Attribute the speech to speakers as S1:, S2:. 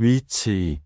S1: 위치.